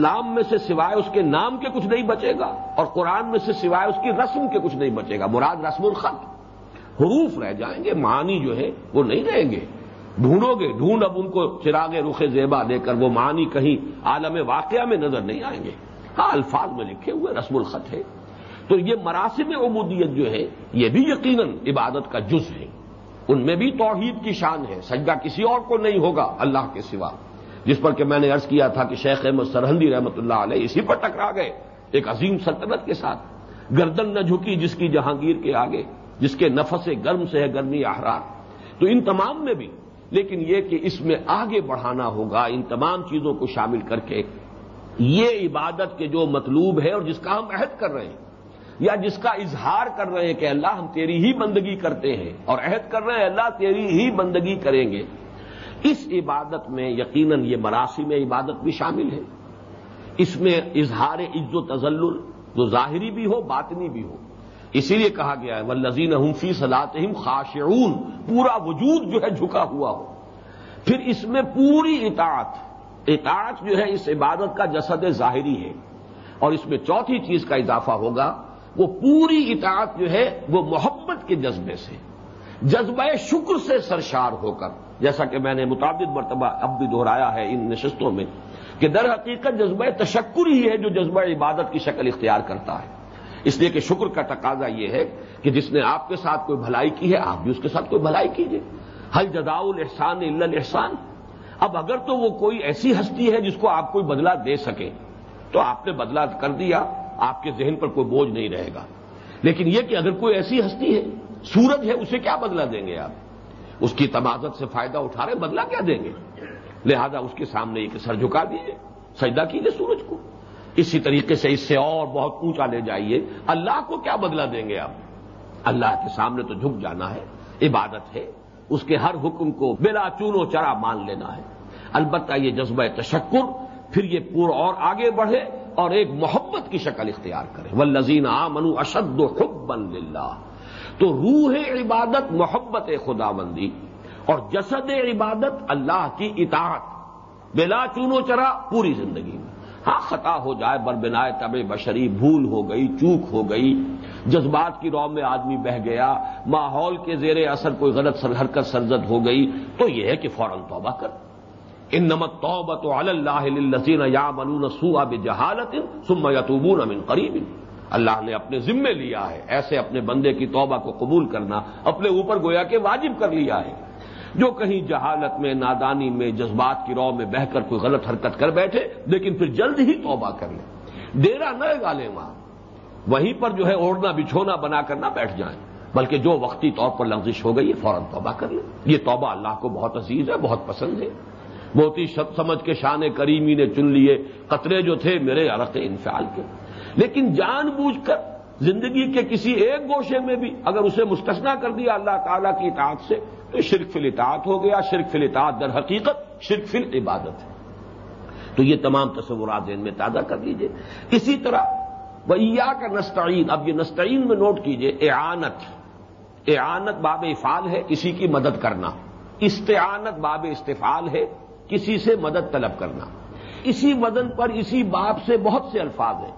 اسلام میں سے سوائے اس کے نام کے کچھ نہیں بچے گا اور قرآن میں سے سوائے اس کی رسم کے کچھ نہیں بچے گا۔ مراد رسم الخط۔ حروف رہ جائیں گے، معنی جو ہے وہ نہیں رہیں گے۔ ڈھونڈو گے، ڈھونڈ اب ان کو چراغ رخ زیبا دے کر وہ معنی کہیں عالم واقعہ میں نظر نہیں آئیں گے۔ ہاں الفاظ میں لکھے ہوئے رسم الخط ہے۔ تو یہ مراسم عمودیت جو ہے، یہ بھی یقیناً عبادت کا جز ہے۔ ان میں بھی توحید کی شان ہے۔ سجدہ کسی اور کو نہیں ہوگا، اللہ کے سوا۔ جس پر کہ میں نے عرض کیا تھا کہ شیخ احمد سرحندی رحمت اللہ علیہ اسی پر ٹکرا گئے، ایک عظیم سلطنت کے ساتھ، گردن نہ جھکی جس کی جہانگیر کے آگے، جس کے نفس گرم سے ہے گرمی احرار۔ تو ان تمام میں بھی، لیکن یہ کہ اس میں آگے بڑھانا ہوگا، ان تمام چیزوں کو شامل کر کے، یہ عبادت کے جو مطلوب ہے اور جس کا ہم عہد کر رہے ہیں، یا جس کا اظہار کر رہے ہیں کہ اللہ ہم تیری ہی بندگی کرتے ہیں، اور عہد کر رہے ہیں اللہ تیری ہی بندگی کریں گے اس عبادت میں یقیناً یہ مراسم عبادت بھی شامل ہے۔ اس میں اظہار عز و تزل جو ظاہری بھی ہو، باطنی بھی ہو۔ اسی لیے کہا گیا ہے ولزین فی صلاحم خاشعون۔ پورا وجود جو ہے جھکا ہوا ہو۔ پھر اس میں پوری اطاعت اطاعت جو ہے اس عبادت کا جسد ظاہری ہے۔ اور اس میں چوتھی چیز کا اضافہ ہوگا، وہ پوری اطاعت جو ہے وہ محبت کے جذبے سے۔ جذبہ شکر سے سرشار ہو کر، جیسا کہ میں نے متعدد مرتبہ اب بھی دہرایا ہے ان نشستوں میں، کہ در حقیقت جذبہ تشکر ہی ہے جو جذبہ عبادت کی شکل اختیار کرتا ہے۔ اس لیے کہ شکر کا تقاضا یہ ہے کہ جس نے آپ کے ساتھ کوئی بھلائی کی ہے، آپ بھی اس کے ساتھ کوئی بھلائی کیجیے حل جدا الحسان احسان اب اگر تو وہ کوئی ایسی ہستی ہے جس کو آپ کوئی بدلا دے سکے، تو آپ نے بدلا کر دیا، آپ کے ذہن پر کوئی بوجھ نہیں رہے گا۔ لیکن یہ کہ اگر کوئی ایسی ہستی ہے سورج ہے، اسے کیا بدلا دیں گے آپ؟ اس کی تمازت سے فائدہ اٹھا رہے بدلا کیا دیں گے؟ لہذا اس کے سامنے ایک سر جھکا دیجیے سجدہ کیجیے سورج کو۔ اسی طریقے سے اس سے اور بہت اونچا لے جائیے۔ اللہ کو کیا بدلا دیں گے آپ؟ اللہ کے سامنے تو جھک جانا ہے، عبادت ہے۔ اس کے ہر حکم کو بلا چون و چرا مان لینا ہے۔ البتہ یہ جذبہ تشکر، پھر یہ پور اور آگے بڑھے اور ایک محبت کی شکل اختیار کرے۔ و لذین آ منو اشد بن تو روح عبادت محبت خدا بندی اور جسد عبادت اللہ کی اطاعت بلا چونو چرا پوری زندگی میں۔ ہاں خطا ہو جائے بربنائے طب بشری، بھول ہو گئی، چوک ہو گئی، جذبات کی رو میں آدمی بہ گیا، ماحول کے زیر اثر کوئی غلط حرکت سرزد ہو گئی، تو یہ ہے کہ فوراً توبہ کر۔ ان نمت توبت اللہ یا منون سو اب جہالت سم یتوبون امن قریب۔ اللہ نے اپنے ذمے لیا ہے۔ ایسے اپنے بندے کی توبہ کو قبول کرنا اپنے اوپر گویا کہ واجب کر لیا ہے۔ جو کہیں جہالت میں، نادانی میں، جذبات کی رو میں بہ کر کوئی غلط حرکت کر بیٹھے، لیکن پھر جلد ہی توبہ کر لیں ڈیرا نہ گالے وہاں۔ وہیں پر جو ہے اوڑھنا، بچھونا، بنا کر نہ بیٹھ جائیں۔ بلکہ جو وقتی طور پر لفزش ہو گئی فوراً توبہ کر لیں یہ توبہ اللہ کو بہت عزیز ہے، بہت پسند ہے۔ بہت ہی شب سمجھ کے شان کریمی نے چن لیے، قطرے جو تھے میرے عرق انفعال کے۔ لیکن جان بوجھ کر زندگی کے کسی ایک گوشے میں بھی اگر اسے مستثنا کر دیا اللہ تعالیٰ کی اطاعت سے، تو شرک فل اطاعت ہو گیا۔ شرک فل اطاعت در حقیقت شرک فل عبادت ہے۔ تو یہ تمام تصورات ذہن میں تازہ کر لیجیے اسی طرح ویا کا نستعین، اب یہ نستعین میں نوٹ کیجیے، اعانت۔ اعانت باب افعال ہے کسی کی مدد کرنا۔ استعانت باب استفال ہے۔ کسی سے مدد طلب کرنا۔ اسی مدن پر اسی باب سے بہت سے الفاظ ہیں۔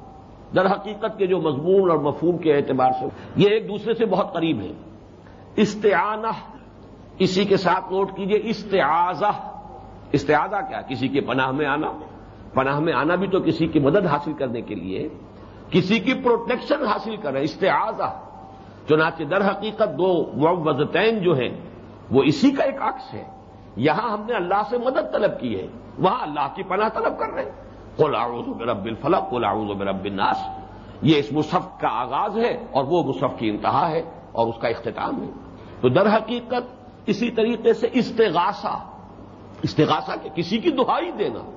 در حقیقت کے جو مضمون اور مفہوم کے اعتبار سے یہ ایک دوسرے سے بہت قریب ہے استعانہ، اسی کے ساتھ نوٹ کیجیے استعاذہ استعاذہ کیا؟ کسی کے پناہ میں آنا۔ پناہ میں آنا بھی تو کسی کی مدد حاصل کرنے کے لیے۔ کسی کی پروٹیکشن حاصل کریں استعاذہ چنانچہ در حقیقت دو معوضتین جو ہیں، وہ اسی کا ایک عکس ہے۔ یہاں ہم نے اللہ سے مدد طلب کی ہے۔ وہاں اللہ کی پناہ طلب کر رہے ہیں۔ اعوذ برب الفلق اعوذ برب الناس۔ یہ اس مصحف کا آغاز ہے اور وہ مصحف کی انتہا ہے اور اس کا اختتام ہے۔ تو در حقیقت اسی طریقے سے استغاثہ استغاثہ کے کسی کی دہائی دینا۔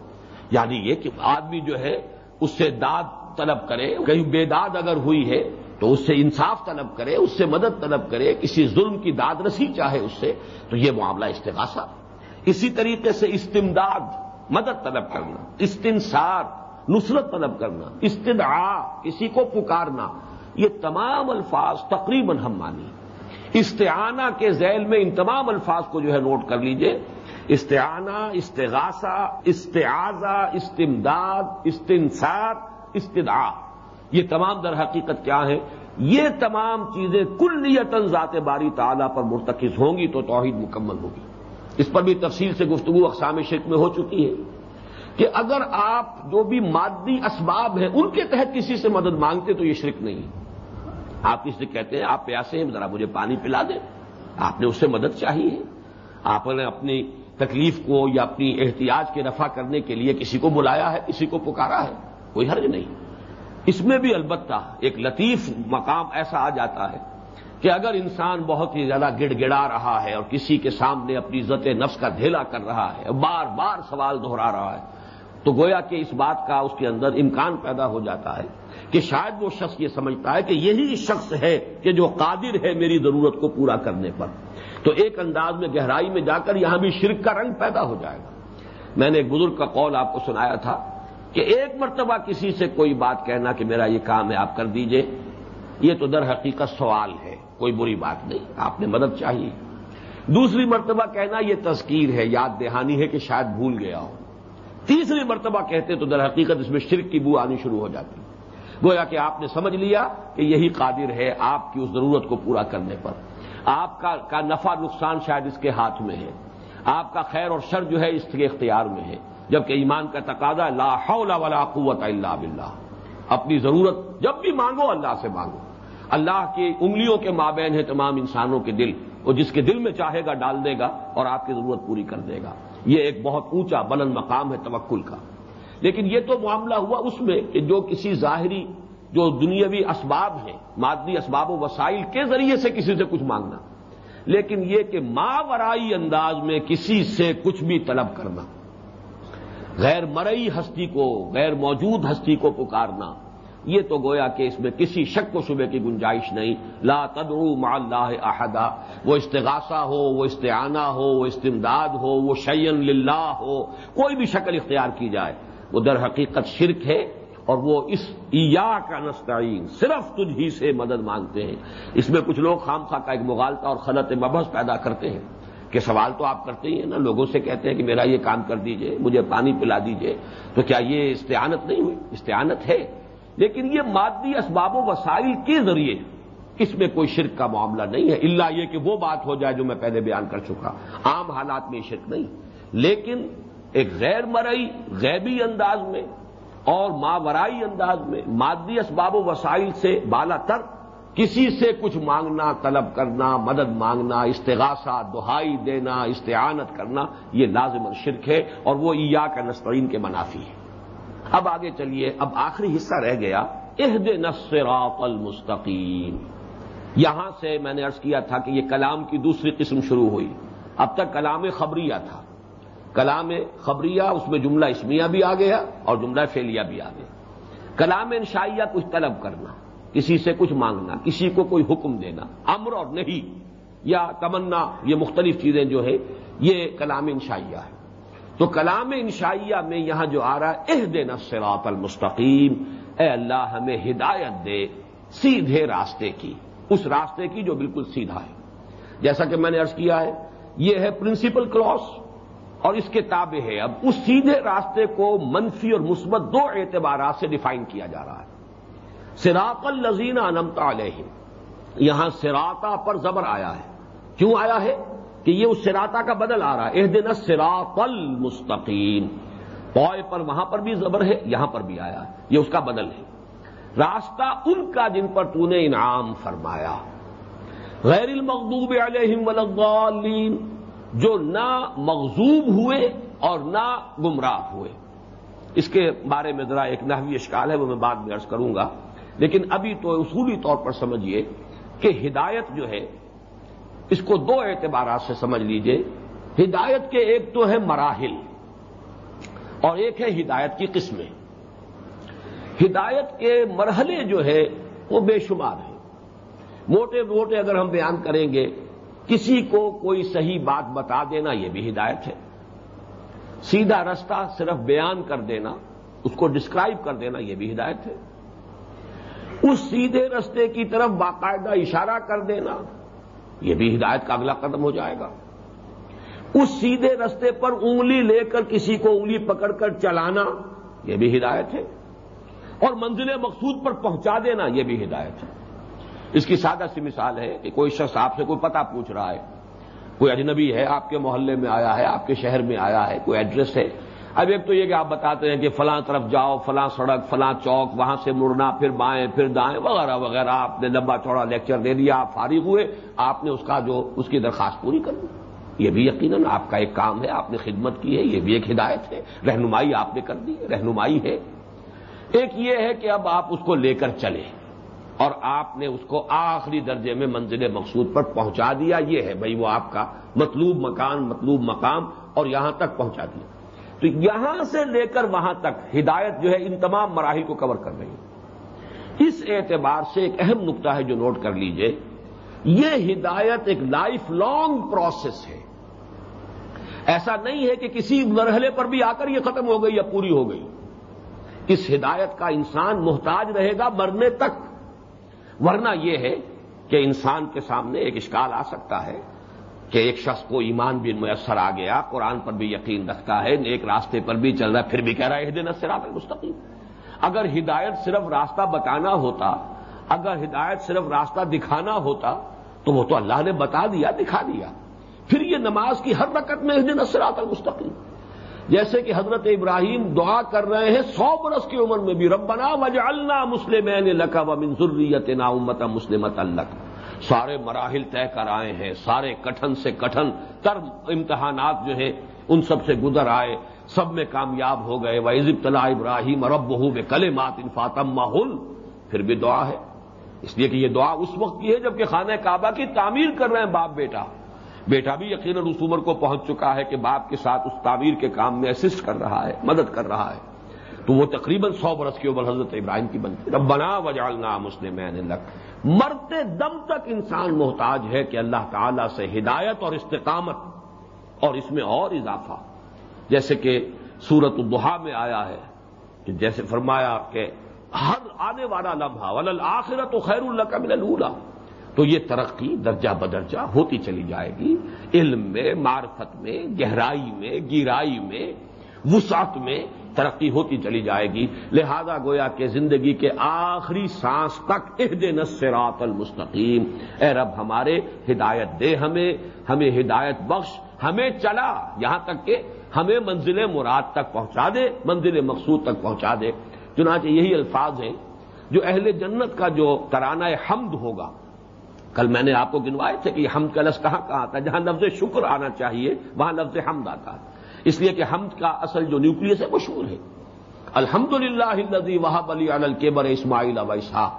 یعنی یہ کہ آدمی جو ہے، اس سے داد طلب کرے، کہیں بے داد اگر ہوئی ہے تو اس سے انصاف طلب کرے، اس سے مدد طلب کرے، کسی ظلم کی داد رسی چاہے اس سے، تو یہ معاملہ استغاثہ۔ اسی طریقے سے استمداد، مدد طلب کرنا، استنصار، نصرت طلب کرنا، استدعا کسی کو پکارنا، یہ تمام الفاظ تقریباً ہم مانی استعانہ کے ذیل میں ان تمام الفاظ کو جو ہے نوٹ کر لیجیے۔ استعانہ، استغاثہ، استعاذہ، استمداد، استنصار، استدعا۔ یہ تمام در حقیقت کیا ہے یہ تمام چیزیں کلیتن ذات باری تعالیٰ پر مرتکز ہوں گی تو توحید مکمل ہوگی۔ اس پر بھی تفصیل سے گفتگو اقسام شرک میں ہو چکی ہے کہ اگر آپ جو بھی مادی اسباب ہیں ان کے تحت کسی سے مدد مانگتے تو یہ شرک نہیں آپ کسی سے کہتے ہیں، آپ پیاسے ہیں، ذرا مجھے پانی پلا دیں۔ آپ نے اس سے مدد چاہیے آپ نے اپنی تکلیف کو یا اپنی احتیاج کے رفع کرنے کے لیے کسی کو بلایا ہے، کسی کو پکارا ہے، کوئی حرج نہیں۔ اس میں بھی البتہ ایک لطیف مقام ایسا آ جاتا ہے کہ اگر انسان بہت ہی زیادہ گڑ گڑا رہا ہے اور کسی کے سامنے اپنی عزت نفس کا دھیلا کر رہا ہے، بار بار سوال دہرا رہا ہے، تو گویا کہ اس بات کا اس کے اندر امکان پیدا ہو جاتا ہے کہ شاید وہ شخص یہ سمجھتا ہے کہ یہی شخص ہے کہ جو قادر ہے میری ضرورت کو پورا کرنے پر۔ تو ایک انداز میں گہرائی میں جا کر یہاں بھی شرک کا رنگ پیدا ہو جائے گا۔ میں نے ایک بزرگ کا قول آپ کو سنایا تھا کہ ایک مرتبہ کسی سے کوئی بات کہنا کہ میرا یہ کام ہے، آپ کر دیجیے۔ یہ تو در حقیقت سوال ہے۔ کوئی بری بات نہیں، آپ نے مدد چاہیے۔ دوسری مرتبہ کہنا یہ تذکیر ہے، یاد دہانی ہے کہ شاید بھول گیا ہو تیسری مرتبہ کہتے تو در حقیقت اس میں شرک کی بو آنی شروع ہو جاتی۔ گویا کہ آپ نے سمجھ لیا کہ یہی قادر ہے آپ کی اس ضرورت کو پورا کرنے پر۔ آپ کا نفع نقصان شاید اس کے ہاتھ میں ہے۔ آپ کا خیر اور شر جو ہے اس کے اختیار میں ہے۔ جبکہ ایمان کا تقاضا لا حول ولا قوت الا باللہ۔ اپنی ضرورت جب بھی مانگو اللہ سے مانگو۔ اللہ کی انگلیوں کے مابین ہے تمام انسانوں کے دل، وہ جس کے دل میں چاہے گا ڈال دے گا اور آپ کی ضرورت پوری کر دے گا۔ یہ ایک بہت اونچا بلند مقام ہے توکل کا۔ لیکن یہ تو معاملہ ہوا اس میں کہ جو کسی ظاہری، جو دنیاوی اسباب ہیں، مادی اسباب و وسائل کے ذریعے سے کسی سے کچھ مانگنا۔ لیکن یہ کہ ماورائی انداز میں کسی سے کچھ بھی طلب کرنا، غیر مرئی ہستی کو، غیر موجود ہستی کو پکارنا یہ تو گویا کہ اس میں کسی شک و شبے کی گنجائش نہیں۔ لا تدعو مع اللہ احدا۔ وہ استغاثہ ہو، وہ استعانہ ہو، وہ استمداد ہو، وہ شعین للہ ہو۔ کوئی بھی شکل اختیار کی جائے۔ وہ در حقیقت شرک ہے اور وہ اس ایا کا نستعین، صرف تجھ ہی سے مدد مانگتے ہیں۔ اس میں کچھ لوگ خام خواہ کا ایک مغالطہ اور خلط مبحث پیدا کرتے ہیں کہ سوال تو آپ کرتے ہی ہیں نا۔ لوگوں سے کہتے ہیں کہ میرا یہ کام کر دیجیے، مجھے پانی پلا دیجیے۔ تو کیا یہ استعانت نہیں ہوئی؟ استعانت ہے۔ لیکن یہ مادی اسباب و وسائل کے ذریعے اس میں کوئی شرک کا معاملہ نہیں ہے۔ اللہ یہ کہ وہ بات ہو جائے جو میں پہلے بیان کر چکا۔ عام حالات میں شرک نہیں۔ لیکن ایک غیر مرئی، غیبی انداز میں اور ماورائی انداز میں مادی اسباب و وسائل سے بالا تر کسی سے کچھ مانگنا، طلب کرنا، مدد مانگنا، استغاثہ، دہائی دینا، استعانت کرنا، یہ لازم شرک ہے اور وہ ایا کا نسرین کے منافی ہے۔ اب آگے چلیے، اب آخری حصہ رہ گیا۔ عہد نصراط المستقیم۔ یہاں سے میں نے ارض کیا تھا کہ یہ کلام کی دوسری قسم شروع ہوئی۔ اب تک کلام خبریہ تھا۔ کلام خبریہ، اس میں جملہ اسمیہ بھی آ گیا اور جملہ فیلیا بھی آ گیا۔ کلام انشائیہ کچھ طلب کرنا، کسی سے کچھ مانگنا، کسی کو کوئی حکم دینا، امر اور نہیں یا تمنا، یہ مختلف چیزیں جو ہے یہ کلام انشائیہ ہے۔ تو کلام انشائیہ میں یہاں جو آ رہا ہے اہ دے نصراط المستقیم۔ اے اللہ، ہمیں ہدایت دے سیدھے راستے کی۔ اس راستے کی جو بالکل سیدھا ہے۔ جیسا کہ میں نے ارض کیا ہے، یہ ہے پرنسپل کلاس اور اس کے تابع ہے۔ اب اس سیدھے راستے کو منفی اور مثبت دو اعتبارات سے ڈیفائن کیا جا رہا ہے۔ سراط الزین انمتا علیہ یہاں سراتا پر زبر آیا ہے۔ کیوں آیا ہے؟ کہ یہ اس سراتا کا بدل آ رہا ہے۔ اح دن سراط المستقیم۔ پوائے پر وہاں پر بھی زبر ہے، یہاں پر بھی آیا یہ اس کا بدل ہے۔ راستہ ان کا جن پر تو نے انعام فرمایا۔ غیر المغضوب علیہم ولین جو نہ مغزوب ہوئے اور نہ گمراہ ہوئے۔ اس کے بارے میں ذرا ایک نحوی اشکال ہے، وہ میں بعد میں عرض کروں گا۔ لیکن ابھی تو اصولی طور پر سمجھیے کہ ہدایت جو ہے اس کو دو اعتبارات سے سمجھ لیجیے۔ ہدایت کے ایک تو ہے مراحل اور ایک ہے ہدایت کی قسمیں۔ ہدایت کے مرحلے جو ہے وہ بے شمار ہیں۔ موٹے موٹے اگر ہم بیان کریں گے، کسی کو کوئی صحیح بات بتا دینا یہ بھی ہدایت ہے۔ سیدھا رستہ صرف بیان کر دینا، اس کو ڈسکرائب کر دینا یہ بھی ہدایت ہے۔ اس سیدھے رستے کی طرف باقاعدہ اشارہ کر دینا یہ بھی ہدایت کا اگلا قدم ہو جائے گا۔ اس سیدھے رستے پر انگلی لے کر کسی کو انگلی پکڑ کر چلانا یہ بھی ہدایت ہے۔ اور منزل مقصود پر پہنچا دینا یہ بھی ہدایت ہے۔ اس کی سادہ سی مثال ہے کہ کوئی شخص آپ سے کوئی پتہ پوچھ رہا ہے۔ کوئی اجنبی ہے، آپ کے محلے میں آیا ہے، آپ کے شہر میں آیا ہے، کوئی ایڈریس ہے۔ اب ایک تو یہ کہ آپ بتاتے ہیں کہ فلاں طرف جاؤ، فلاں سڑک، فلاں چوک، وہاں سے مڑنا، پھر بائیں، پھر دائیں، وغیرہ وغیرہ۔ آپ نے لمبا چوڑا لیکچر دے دیا، آپ فارغ ہوئے، آپ نے اس کا جو اس کی درخواست پوری کر دی۔ یہ بھی یقیناً آپ کا ایک کام ہے، آپ نے خدمت کی ہے، یہ بھی ایک ہدایت ہے، رہنمائی آپ نے کر دی، رہنمائی ہے۔ ایک یہ ہے کہ اب آپ اس کو لے کر چلے اور آپ نے اس کو آخری درجے میں منزل مقصود پر پہنچا دیا۔ یہ ہے بھائی وہ آپ کا مطلوب مکان، مطلوب مقام اور یہاں تک پہنچا دیا۔ تو یہاں سے لے کر وہاں تک ہدایت جو ہے ان تمام مراحل کو کور کر رہی ہے۔ اس اعتبار سے ایک اہم نقطہ ہے جو نوٹ کر لیجیے، یہ ہدایت ایک لائف لانگ پروسیس ہے۔ ایسا نہیں ہے کہ کسی مرحلے پر بھی آ کر یہ ختم ہو گئی یا پوری ہو گئی۔ اس ہدایت کا انسان محتاج رہے گا مرنے تک۔ ورنہ یہ ہے کہ انسان کے سامنے ایک اشکال آ سکتا ہے۔ کہ ایک شخص کو ایمان بھی میسر آ گیا، قرآن پر بھی یقین رکھتا ہے ایک راستے پر بھی چل رہا ہے، پھر بھی کہہ رہا ہے دن سراط المستقیم۔ اگر ہدایت صرف راستہ بتانا ہوتا، اگر ہدایت صرف راستہ دکھانا ہوتا، تو وہ تو اللہ نے بتا دیا، دکھا دیا۔ پھر یہ نماز کی ہر رکت میں دن سراط المستقیم۔ جیسے کہ حضرت ابراہیم دعا کر رہے ہیں، سو برس کی عمر میں بھی ربنا وجعلنا مسلمین لکا ومن ذریتنا امتا مسلمت اللہ سارے مراحل طے کر آئے ہیں، سارے کٹھن سے کٹھن تر امتحانات جو ہیں، ان سب سے گزر آئے۔ سب میں کامیاب ہو گئے۔ وہ عزب طلع ابراہیم رب بہو میں کلے مات انفاطم ماحول پھر بھی دعا ہے۔ اس لیے کہ یہ دعا اس وقت کی ہے جبکہ خانہ کعبہ کی تعمیر کر رہے ہیں باپ بیٹا۔ بیٹا بھی یقیناً اس عمر کو پہنچ چکا ہے کہ باپ کے ساتھ اس تعمیر کے کام میں اسسٹ کر رہا ہے، مدد کر رہا ہے۔ تو وہ تقریباً سو برس کی عمر حضرت ابراہیم کی بنتی ربنا وجالنا مسلم مرتے دم تک انسان محتاج ہے کہ اللہ تعالی سے ہدایت اور استقامت اور اس میں اور اضافہ۔ جیسے کہ سورت الدحا میں آیا ہے کہ جیسے فرمایا کہ ہر آنے والا لمحہ ولل آخرت و خیر اللہ کا ملا تو یہ ترقی درجہ بدرجہ ہوتی چلی جائے گی۔ علم میں، معرفت میں، گہرائی میں، گیرائی میں وسعت میں ترقی ہوتی چلی جائے گی۔ لہذا گویا کہ زندگی کے آخری سانس تک عہد نصرات المستقیم۔ اے رب ہمارے، ہدایت دے ہمیں ہمیں ہدایت بخش، ہمیں چلا یہاں تک کہ ہمیں منزل مراد تک پہنچا دے، منزل مقصود تک پہنچا دے۔ چنانچہ یہی الفاظ ہیں جو اہل جنت کا جو ترانہ حمد ہوگا۔ کل میں نے آپ کو گنوائے تھے کہ یہ حمد کا لفظ کہاں کہاں آتا ہے؟ جہاں لفظ شکر آنا چاہیے، وہاں لفظ حمد آتا ہے۔ اس لیے کہ حمد کا اصل جو نیوکلس ہے مشہور ہے۔ الحمد للہ نزی وحب علی الکیبر اسماعیل اب اسحاق۔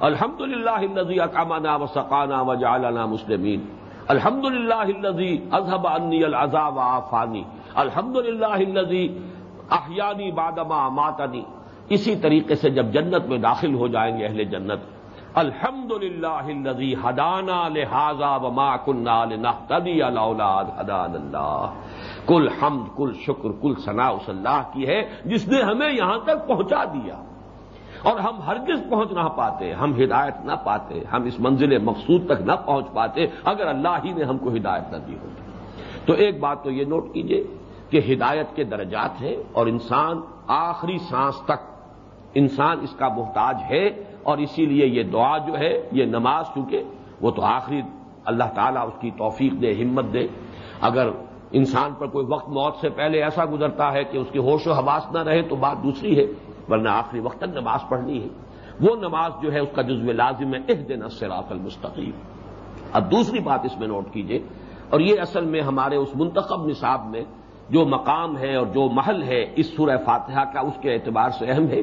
الحمد للہ نزی اکامانہ و سقانہ و جالانہ مسلمین۔ الحمد للہ نزی اظہب انی الزا و آفانی الحمد للہ احیانی بادما ماتنی۔ اسی طریقے سے جب جنت میں داخل ہو جائیں گے اہل جنت الحمد للہ ہدانا لہذا وما کنہ لنہتدی الاولاد اللہ۔ کل حمد، کل شکر، کل ثناء اس اللہ کی ہے جس نے ہمیں یہاں تک پہنچا دیا۔ اور ہم ہرگز پہنچ نہ پاتے، ہم ہدایت نہ پاتے، ہم اس منزل مقصود تک نہ پہنچ پاتے اگر اللہ ہی نے ہم کو ہدایت نہ دی ہوتی۔ تو ایک بات تو یہ نوٹ کیجیے کہ ہدایت کے درجات ہیں اور انسان آخری سانس تک، انسان اس کا محتاج ہے اور اسی لیے یہ دعا جو ہے، یہ نماز کیونکہ وہ تو آخری اللہ تعالیٰ اس کی توفیق دے، ہمت دے۔ اگر انسان پر کوئی وقت موت سے پہلے ایسا گزرتا ہے کہ اس کی ہوش و حواس نہ رہے تو بات دوسری ہے، ورنہ آخری وقت تک نماز پڑھنی ہے۔ وہ نماز جو ہے، اس کا جزو لازم ہے اح دن سراط المستقیم۔ اب دوسری بات اس میں نوٹ کیجیے، اور یہ اصل میں ہمارے اس منتخب نصاب میں جو مقام ہے اور جو محل ہے، اس سورہ فاتحہ کا اس کے اعتبار سے اہم ہے۔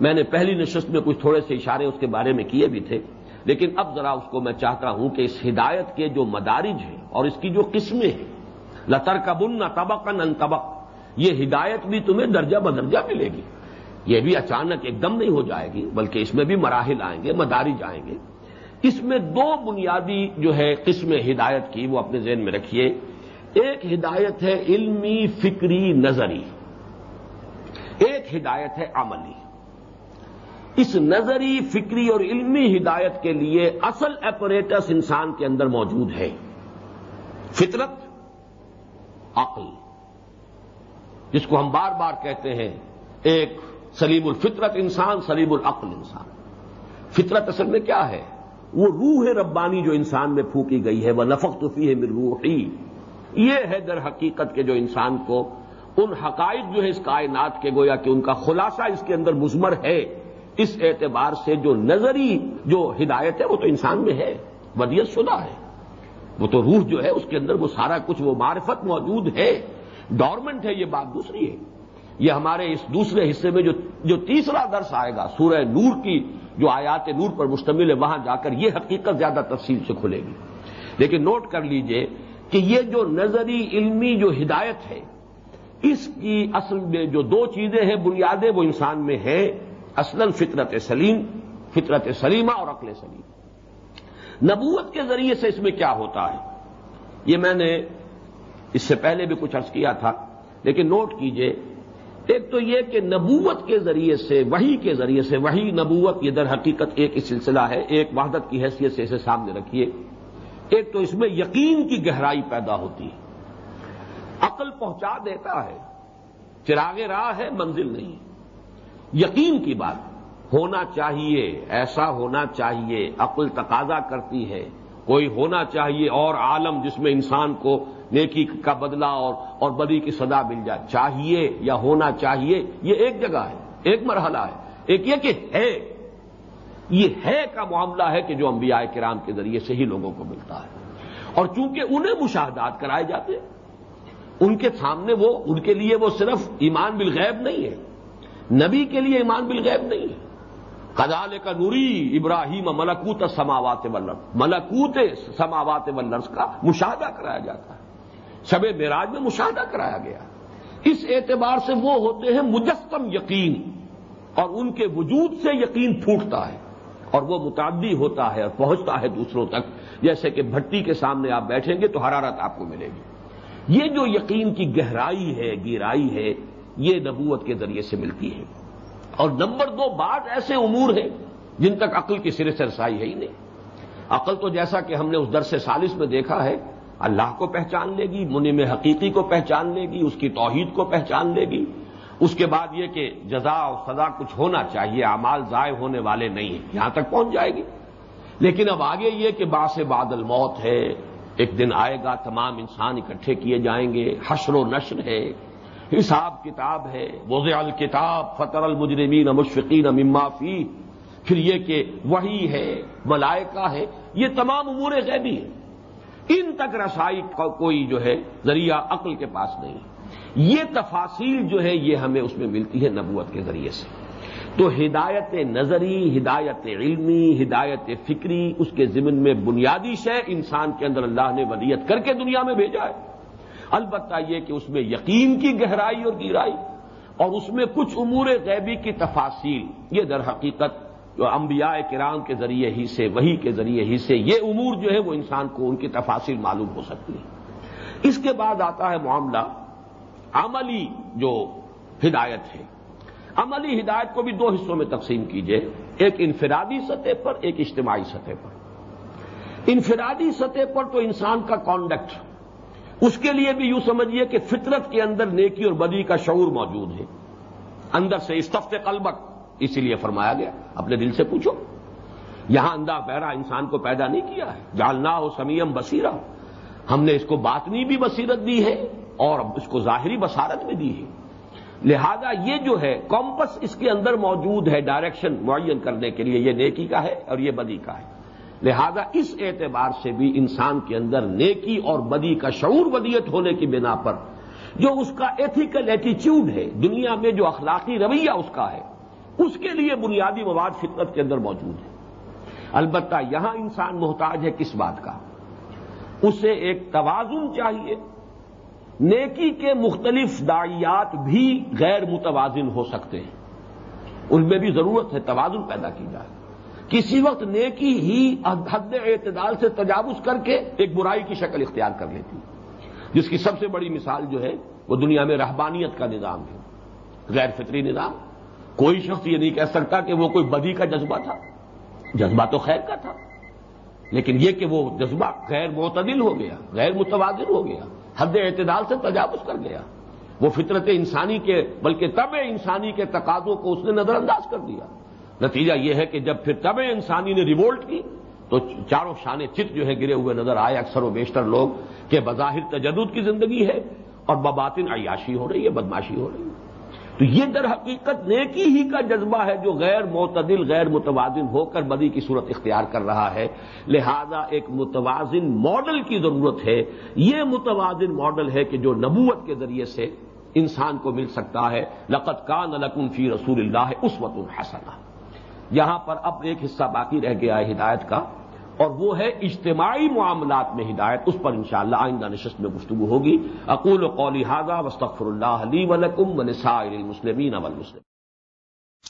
میں نے پہلی نشست میں کچھ تھوڑے سے اشارے اس کے بارے میں کیے بھی تھے، لیکن اب ذرا اس کو میں چاہتا ہوں کہ اس ہدایت کے جو مدارج ہیں اور اس کی جو قسمیں ہیں لتر کبن نہ طبق ان طبق، یہ ہدایت بھی تمہیں درجہ بدرجہ ملے گی۔ یہ بھی اچانک ایک دم نہیں ہو جائے گی، بلکہ اس میں بھی مراحل آئیں گے، مدارج آئیں گے۔ اس میں دو بنیادی جو ہے قسم ہدایت کی وہ اپنے ذہن میں رکھیے۔ ایک ہدایت ہے علمی فکری نظری، ایک ہدایت ہے عملی۔ اس نظری، فکری اور علمی ہدایت کے لیے اصل ایپریٹس انسان کے اندر موجود ہے۔ فطرت، عقل۔ جس کو ہم بار بار کہتے ہیں، ایک سلیم الفطرت انسان، سلیم العقل انسان۔ فطرت اصل میں کیا ہے؟ وہ روح ربانی جو انسان میں پھونکی گئی ہے وہ نفق توفی ہے روحی یہ ہے در حقیقت کے جو انسان کو، ان حقائق جو ہے اس کائنات کے، گویا کہ ان کا خلاصہ اس کے اندر مزمر ہے۔ اس اعتبار سے جو نظری جو ہدایت ہے وہ تو انسان میں ہے، ودیت شدہ ہے۔ وہ تو روح جو ہے اس کے اندر وہ سارا کچھ، وہ معرفت موجود ہے۔ ڈورمنٹ ہے یہ بات دوسری ہے۔ یہ ہمارے اس دوسرے حصے میں جو جو تیسرا درس آئے گا، سورہ نور کی جو آیات نور پر مشتمل ہے، وہاں جا کر یہ حقیقت زیادہ تفصیل سے کھلے گی۔ لیکن نوٹ کر لیجیے کہ یہ جو نظری علمی جو ہدایت ہے، اس کی اصل میں جو دو چیزیں ہیں، بنیادیں وہ انسان میں ہیں۔ اصل فطرت سلیم، فطرت سلیمہ اور عقل سلیم۔ نبوت کے ذریعے سے اس میں کیا ہوتا ہے؟ یہ میں نے اس سے پہلے بھی کچھ عرض کیا تھا، لیکن نوٹ کیجیے، ایک تو یہ کہ نبوت کے ذریعے سے وہی کے ذریعے سے وہی نبوت یہ در حقیقت ایک سلسلہ ہے، ایک وحدت کی حیثیت سے اسے سامنے رکھیے۔ ایک تو اس میں یقین کی گہرائی پیدا ہوتی ہے۔ عقل پہنچا دیتا ہے، چراغ راہ ہے، منزل نہیں ہے۔ یقین کی بات، ہونا چاہیے، ایسا ہونا چاہیے، عقل تقاضا کرتی ہے۔ کوئی ہونا چاہیے اور عالم جس میں انسان کو نیکی کا بدلہ اور اور بدی کی صدا مل جائے۔ چاہیے یا ہونا چاہیے، یہ ایک جگہ ہے، ایک مرحلہ ہے۔ ایک یہ کہ ہے، یہ ہے کا معاملہ ہے کہ جو انبیاء کرام کے ذریعے سے ہی لوگوں کو ملتا ہے۔ اور چونکہ انہیں مشاہدات کرائے جاتے ہیں، ان کے سامنے وہ، ان کے لیے وہ صرف ایمان بالغیب نہیں ہے۔ نبی کے لیے ایمان بالغیب نہیں ہے۔ کدال کا نوری ابراہیم ملکوت سماوات ولر ملکوت سماوات ولرس کا مشاہدہ کرایا جاتا ہے۔ شب معراج میں مشاہدہ کرایا گیا۔ اس اعتبار سے وہ ہوتے ہیں مجسم یقین۔ اور ان کے وجود سے یقین پھوٹتا ہے۔ اور وہ متعدی ہوتا ہے اور پہنچتا ہے دوسروں تک۔ جیسے کہ بھٹی کے سامنے آپ بیٹھیں گے تو حرارت آپ کو ملے گی۔ یہ جو یقین کی گہرائی ہے گہرائی ہے یہ نبوت کے ذریعے سے ملتی ہے اور نمبر دو بات ایسے امور ہیں جن تک عقل کی سرے سے رسائی ہے ہی نہیں۔ عقل تو جیسا کہ ہم نے اس درس سالس میں دیکھا ہے، اللہ کو پہچان لے گی، منی میں حقیقی کو پہچان لے گی، اس کی توحید کو پہچان لے گی۔ اس کے بعد یہ کہ جزا اور سزا کچھ ہونا چاہیے، اعمال ضائع ہونے والے نہیں ہیں، یہاں تک پہنچ جائے گی۔ لیکن اب آگے یہ کہ باس بادل موت ہے، ایک دن آئے گا، تمام انسان اکٹھے کیے جائیں گے، حشر و نشر ہے۔ حساب کتاب ہے وز الکتاب، فطر المجرمین مشفقین مما فی پھر یہ کہ وہی ہے، ملائکہ ہے، یہ تمام امور غیبی ہیں۔ ان تک رسائی کا کوئی جو ہے، ذریعہ عقل کے پاس نہیں۔ یہ تفاصیل جو ہے، یہ ہمیں اس میں ملتی ہے نبوت کے ذریعے سے۔ تو ہدایت نظری، ہدایت علمی، ہدایت فکری، اس کے ضمن میں بنیادی شے انسان کے اندر اللہ نے ودیت کر کے دنیا میں بھیجا ہے۔ البتہ یہ کہ اس میں یقین کی گہرائی اور گہرائی اور اس میں کچھ امور غیبی کی تفاصیل، یہ در حقیقت جو انبیاء کرام کے ذریعے ہی سے وہی کے ذریعے ہی سے یہ امور جو ہے وہ انسان کو ان کی تفاصیل معلوم ہو سکتی ہے اس کے بعد آتا ہے معاملہ عملی جو ہدایت ہے۔ عملی ہدایت کو بھی دو حصوں میں تقسیم کیجیے ایک انفرادی سطح پر، ایک اجتماعی سطح پر۔ انفرادی سطح پر تو انسان کا کانڈکٹ اس کے لیے بھی یوں سمجھیے کہ فطرت کے اندر نیکی اور بدی کا شعور موجود ہے۔ اندر سے استفت قلبک، اسی لیے فرمایا گیا، اپنے دل سے پوچھو۔ یہاں اندھا بہرا انسان کو پیدا نہیں کیا ہے۔ جالنا ہو سمیم بصیرہ ہم نے اس کو باطنی بھی بصیرت دی ہے اور اس کو ظاہری بصارت بھی دی ہے۔ لہذا یہ جو ہے، کمپس اس کے اندر موجود ہے ڈائریکشن معین کرنے کے لیے، یہ نیکی کا ہے اور یہ بدی کا ہے۔ لہذا اس اعتبار سے بھی انسان کے اندر نیکی اور بدی کا شعور ودیت ہونے کی بنا پر جو اس کا ایتھیکل ایٹیچیوڈ ہے، دنیا میں جو اخلاقی رویہ اس کا ہے، اس کے لیے بنیادی مواد فطرت کے اندر موجود ہے البتہ یہاں انسان محتاج ہے کس بات کا؟ اسے ایک توازن چاہیے۔ نیکی کے مختلف داعیات بھی غیر متوازن ہو سکتے ہیں۔ ان میں بھی ضرورت ہے توازن پیدا کی جائے۔ کسی وقت نیکی ہی حد اعتدال سے تجاوز کر کے ایک برائی کی شکل اختیار کر لیتی جس کی سب سے بڑی مثال جو ہے، وہ دنیا میں رہبانیت کا نظام ہے، غیر فطری نظام۔ کوئی شخص یہ نہیں کہہ سکتا کہ وہ کوئی بدی کا جذبہ تھا۔ جذبہ تو خیر کا تھا۔ لیکن یہ کہ وہ جذبہ غیر معتدل ہو گیا، غیر متوازن ہو گیا، حد اعتدال سے تجاوز کر گیا۔ وہ فطرت انسانی کے، بلکہ طب انسانی کے تقاضوں کو اس نے نظر انداز کر دیا۔ نتیجہ یہ ہے کہ جب پھر طب انسانی نے ریوولٹ کی، تو چاروں شانے چت جو ہے گرے ہوئے نظر آئے، اکثر و بیشتر لوگ، کہ بظاہر تجدد کی زندگی ہے اور بباطن عیاشی ہو رہی ہے، بدماشی ہو رہی ہے۔ تو یہ در حقیقت نیکی ہی کا جذبہ ہے جو غیر معتدل، غیر متوازن ہو کر بدی کی صورت اختیار کر رہا ہے۔ لہذا ایک متوازن ماڈل کی ضرورت ہے۔ یہ متوازن ماڈل ہے کہ جو نبوت کے ذریعے سے انسان کو مل سکتا ہے۔ لقت کا نلکن فی رسول اللہ اس وط الحسنہ یہاں پر اب ایک حصہ باقی رہ گیا ہے ہدایت کا، اور وہ ہے اجتماعی معاملات میں ہدایت، اس پر انشاءاللہ آئندہ نشست میں گفتگو ہوگی۔ اقول و قولی حاضہ وسطر اللہ علی ولکم و المسلمین اول